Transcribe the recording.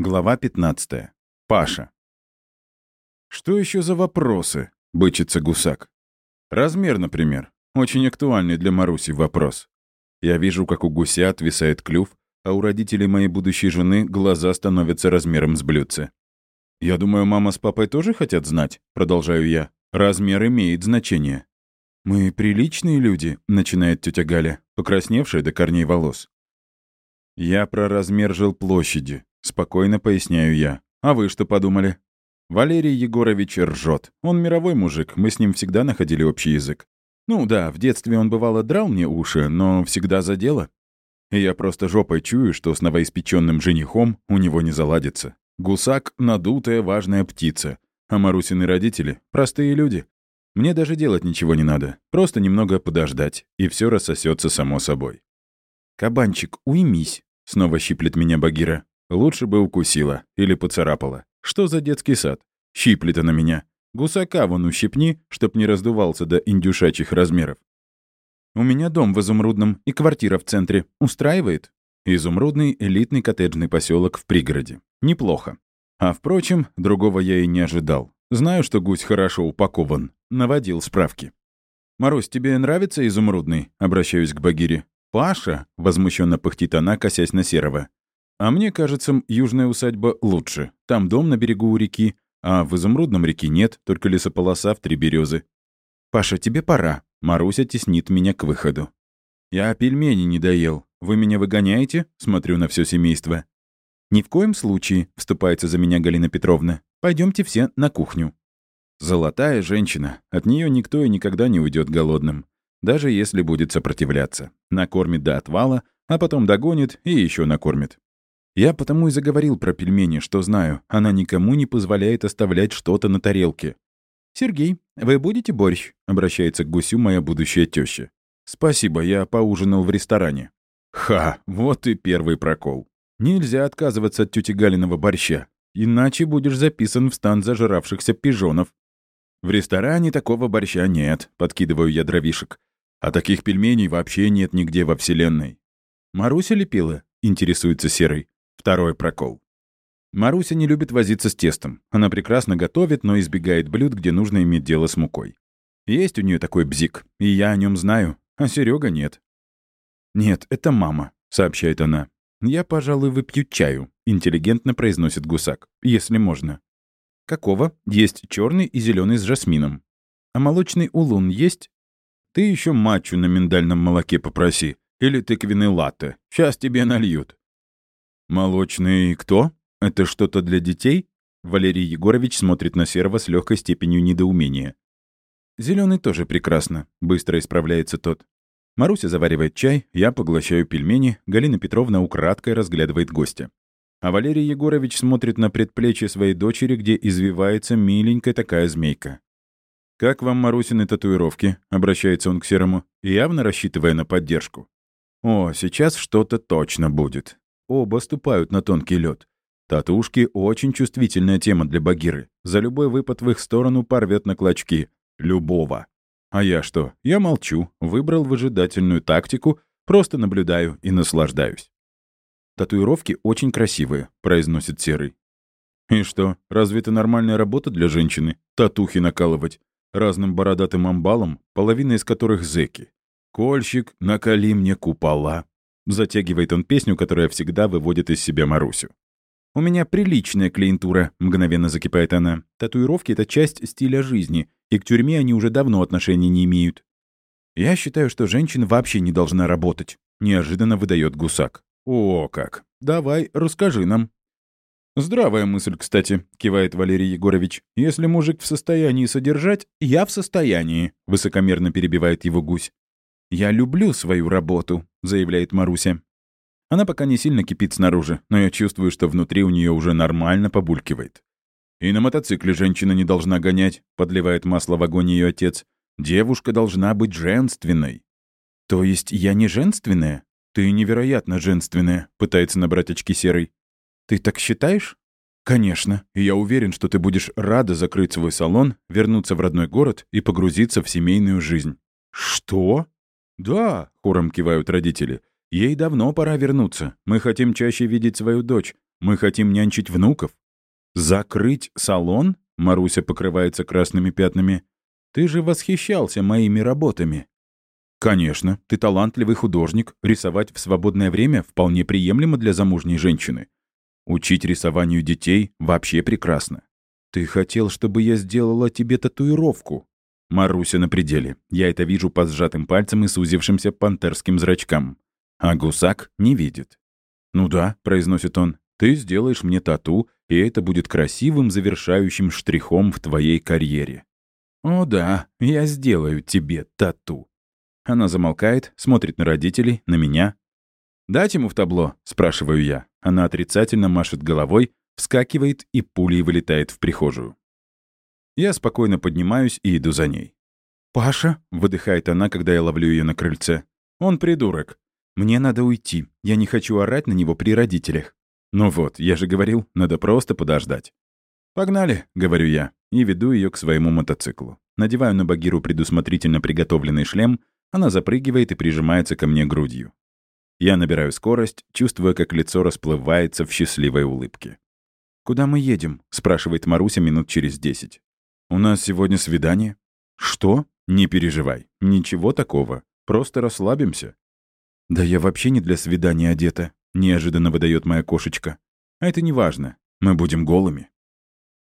Глава 15. Паша. «Что еще за вопросы?» — бычится гусак. «Размер, например. Очень актуальный для Маруси вопрос. Я вижу, как у гуся отвисает клюв, а у родителей моей будущей жены глаза становятся размером с блюдце. «Я думаю, мама с папой тоже хотят знать», — продолжаю я. «Размер имеет значение». «Мы приличные люди», — начинает тетя Галя, покрасневшая до корней волос. «Я про размер жил площади. Спокойно поясняю я. А вы что подумали? Валерий Егорович ржет. Он мировой мужик, мы с ним всегда находили общий язык. Ну да, в детстве он бывало драл мне уши, но всегда за дело. И я просто жопой чую, что с новоиспеченным женихом у него не заладится. Гусак — надутая важная птица. А Марусины родители — простые люди. Мне даже делать ничего не надо. Просто немного подождать, и все рассосется само собой. «Кабанчик, уймись», — снова щиплет меня Багира. Лучше бы укусила или поцарапала. Что за детский сад? Щиплет она меня. Гусака вон ущипни, чтоб не раздувался до индюшачьих размеров. У меня дом в Изумрудном и квартира в центре. Устраивает? Изумрудный элитный коттеджный поселок в пригороде. Неплохо. А впрочем, другого я и не ожидал. Знаю, что гусь хорошо упакован. Наводил справки. «Марусь, тебе нравится изумрудный?» — обращаюсь к Багире. «Паша!» — возмущенно пыхтит она, косясь на Серого. А мне кажется, южная усадьба лучше. Там дом на берегу у реки, а в изумрудном реке нет, только лесополоса в три березы. «Паша, тебе пора». Маруся теснит меня к выходу. «Я пельмени не доел. Вы меня выгоняете?» Смотрю на все семейство. «Ни в коем случае», — вступается за меня Галина Петровна. Пойдемте все на кухню». Золотая женщина. От нее никто и никогда не уйдет голодным. Даже если будет сопротивляться. Накормит до отвала, а потом догонит и еще накормит. Я потому и заговорил про пельмени, что знаю, она никому не позволяет оставлять что-то на тарелке. «Сергей, вы будете борщ?» — обращается к гусю моя будущая теща. «Спасибо, я поужинал в ресторане». Ха, вот и первый прокол. Нельзя отказываться от тети Галиного борща, иначе будешь записан в стан зажиравшихся пижонов. В ресторане такого борща нет, подкидываю я дровишек. А таких пельменей вообще нет нигде во Вселенной. Маруся лепила, интересуется Серый. Второй прокол. Маруся не любит возиться с тестом. Она прекрасно готовит, но избегает блюд, где нужно иметь дело с мукой. Есть у нее такой бзик, и я о нем знаю, а Серега нет. «Нет, это мама», — сообщает она. «Я, пожалуй, выпью чаю», — интеллигентно произносит гусак. «Если можно». «Какого? Есть черный и зеленый с жасмином. А молочный улун есть?» «Ты еще матчу на миндальном молоке попроси. Или тыквенный латте. Сейчас тебе нальют». «Молочный кто? Это что-то для детей?» Валерий Егорович смотрит на Серого с легкой степенью недоумения. Зеленый тоже прекрасно», — быстро исправляется тот. Маруся заваривает чай, я поглощаю пельмени, Галина Петровна украдкой разглядывает гостя. А Валерий Егорович смотрит на предплечье своей дочери, где извивается миленькая такая змейка. «Как вам Марусины татуировки?» — обращается он к Серому, явно рассчитывая на поддержку. «О, сейчас что-то точно будет». Оба ступают на тонкий лед. Татушки — очень чувствительная тема для Багиры. За любой выпад в их сторону порвет на клочки. Любого. А я что? Я молчу, выбрал выжидательную тактику, просто наблюдаю и наслаждаюсь. «Татуировки очень красивые», — произносит Серый. «И что, разве это нормальная работа для женщины? Татухи накалывать? Разным бородатым амбалом, половина из которых зэки. Кольщик, накали мне купола. Затягивает он песню, которая всегда выводит из себя Марусю. «У меня приличная клиентура», — мгновенно закипает она. «Татуировки — это часть стиля жизни, и к тюрьме они уже давно отношения не имеют». «Я считаю, что женщина вообще не должна работать», — неожиданно выдает гусак. «О, как! Давай, расскажи нам». «Здравая мысль, кстати», — кивает Валерий Егорович. «Если мужик в состоянии содержать, я в состоянии», — высокомерно перебивает его гусь. «Я люблю свою работу», — заявляет Маруся. Она пока не сильно кипит снаружи, но я чувствую, что внутри у нее уже нормально побулькивает. «И на мотоцикле женщина не должна гонять», — подливает масло в огонь ее отец. «Девушка должна быть женственной». «То есть я не женственная?» «Ты невероятно женственная», — пытается набрать очки серый. «Ты так считаешь?» «Конечно. И я уверен, что ты будешь рада закрыть свой салон, вернуться в родной город и погрузиться в семейную жизнь». «Что?» «Да», — хором кивают родители. «Ей давно пора вернуться. Мы хотим чаще видеть свою дочь. Мы хотим нянчить внуков». «Закрыть салон?» — Маруся покрывается красными пятнами. «Ты же восхищался моими работами». «Конечно, ты талантливый художник. Рисовать в свободное время вполне приемлемо для замужней женщины. Учить рисованию детей вообще прекрасно. Ты хотел, чтобы я сделала тебе татуировку. Маруся на пределе. Я это вижу по сжатым пальцам и сузившимся пантерским зрачкам. А гусак не видит. «Ну да», — произносит он, — «ты сделаешь мне тату, и это будет красивым завершающим штрихом в твоей карьере». «О да, я сделаю тебе тату». Она замолкает, смотрит на родителей, на меня. «Дать ему в табло?» — спрашиваю я. Она отрицательно машет головой, вскакивает и пулей вылетает в прихожую. Я спокойно поднимаюсь и иду за ней. «Паша?» — выдыхает она, когда я ловлю ее на крыльце. «Он придурок. Мне надо уйти. Я не хочу орать на него при родителях». «Ну вот, я же говорил, надо просто подождать». «Погнали», — говорю я, и веду ее к своему мотоциклу. Надеваю на Багиру предусмотрительно приготовленный шлем, она запрыгивает и прижимается ко мне грудью. Я набираю скорость, чувствуя, как лицо расплывается в счастливой улыбке. «Куда мы едем?» — спрашивает Маруся минут через десять. «У нас сегодня свидание». «Что?» «Не переживай. Ничего такого. Просто расслабимся». «Да я вообще не для свидания одета», — неожиданно выдает моя кошечка. «А это не важно. Мы будем голыми».